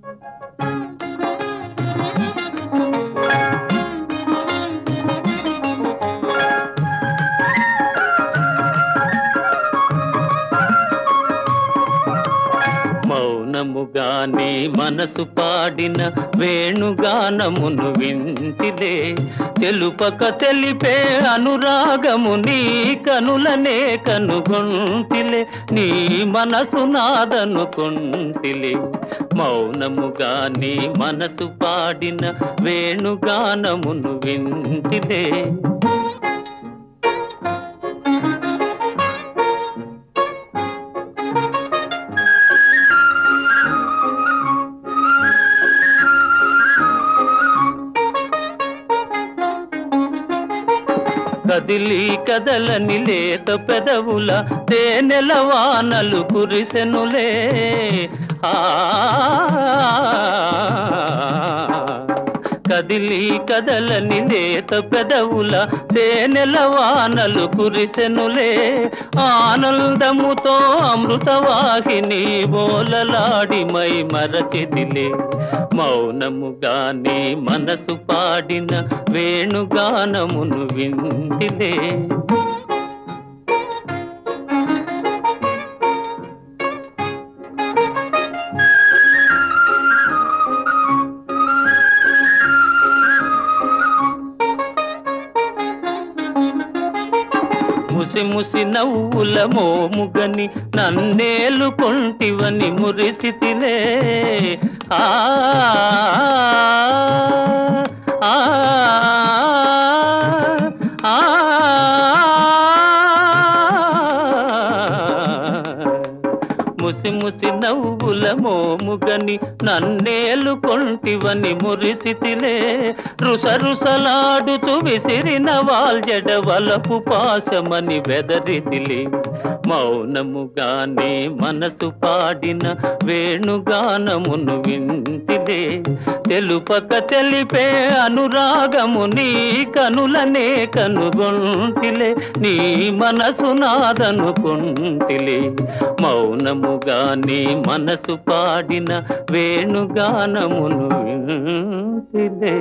Thank you. మౌనముగానే మనసు పాడిన వేణుగానమును వింతిదే తెలుపక తెలిపే అనురాగము నీ కనులనే కనుగొంటిలే. నీ మనసు నాదనుకుంటిలే మౌనముగానే మనసు పాడిన వేణుగానమును వింతిదే కదిలి కదలని లేత పెదవుల తేనెల వానలు కురిసెనులే. ఆ కదిలి కదలని లేత పెదవుల తేనెల వానలు కురిసెనులే. ఆనందముతో అమృతవాహిని బోలలాడి మై మరచిదిలే. మౌనముగానే మనసు పాడిన వేణుగానమును వింటిలే. ముసి ముసి నవ్వుల మోముగని నన్నేలు కొంటివని మురిసితిలే. ఆ ఆ, ఆ, ముసి ముసి నవ్వు మోముగని నన్నేలు కొంటివని మురిసితిలే. రుసరుసలాడుతూ విసిరిన వాల్జడ వలపు పాశమని వెదరితిలే. మౌనముగానే మనసు పాడిన వేణుగానమును వింటి వింటిదే తెలుపక తెలిపే అనురాగము నీ కనులనే కనుగొంటిలే. నీ మనసు నాదనుకుంటిలే. మౌనముగా నీ మనసు పాడిన వేణుగానమును వింటిలే.